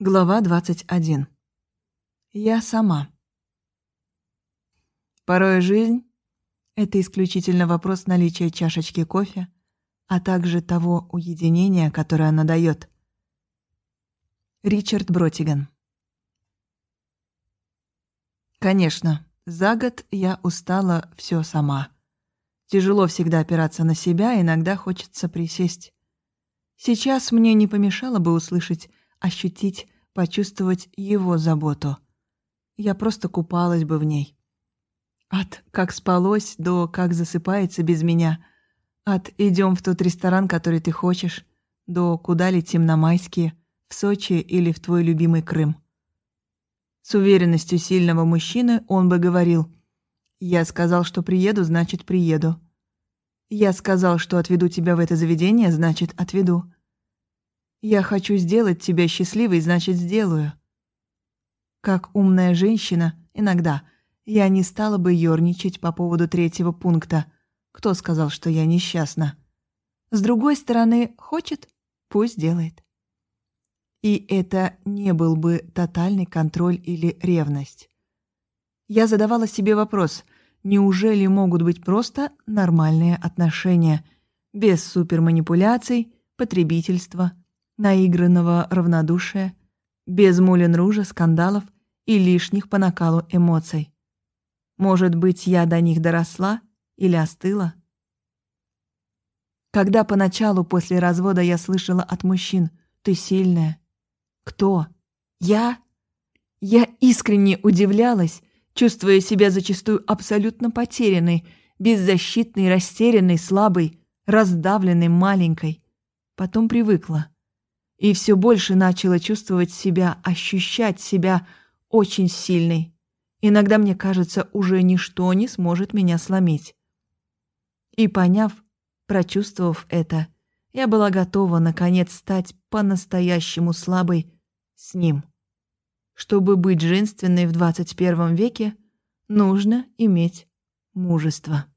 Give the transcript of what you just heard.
Глава 21. Я сама. Порой жизнь — это исключительно вопрос наличия чашечки кофе, а также того уединения, которое она дает. Ричард Бротиган. Конечно, за год я устала все сама. Тяжело всегда опираться на себя, иногда хочется присесть. Сейчас мне не помешало бы услышать, ощутить, почувствовать его заботу. Я просто купалась бы в ней. От как спалось до как засыпается без меня. От идем в тот ресторан, который ты хочешь, до куда летим на майские, в Сочи или в твой любимый Крым. С уверенностью сильного мужчины он бы говорил «Я сказал, что приеду, значит, приеду». «Я сказал, что отведу тебя в это заведение, значит, отведу». «Я хочу сделать тебя счастливой, значит, сделаю». Как умная женщина, иногда, я не стала бы ёрничать по поводу третьего пункта. Кто сказал, что я несчастна? С другой стороны, хочет, пусть делает. И это не был бы тотальный контроль или ревность. Я задавала себе вопрос, неужели могут быть просто нормальные отношения, без суперманипуляций, потребительства, наигранного равнодушия, без мулен-ружа, скандалов и лишних по накалу эмоций. Может быть, я до них доросла или остыла? Когда поначалу после развода я слышала от мужчин «ты сильная». Кто? Я? Я искренне удивлялась, чувствуя себя зачастую абсолютно потерянной, беззащитной, растерянной, слабой, раздавленной, маленькой. Потом привыкла. И все больше начала чувствовать себя, ощущать себя очень сильной. Иногда мне кажется, уже ничто не сможет меня сломить. И поняв, прочувствовав это, я была готова, наконец, стать по-настоящему слабой с ним. Чтобы быть женственной в 21 веке, нужно иметь мужество.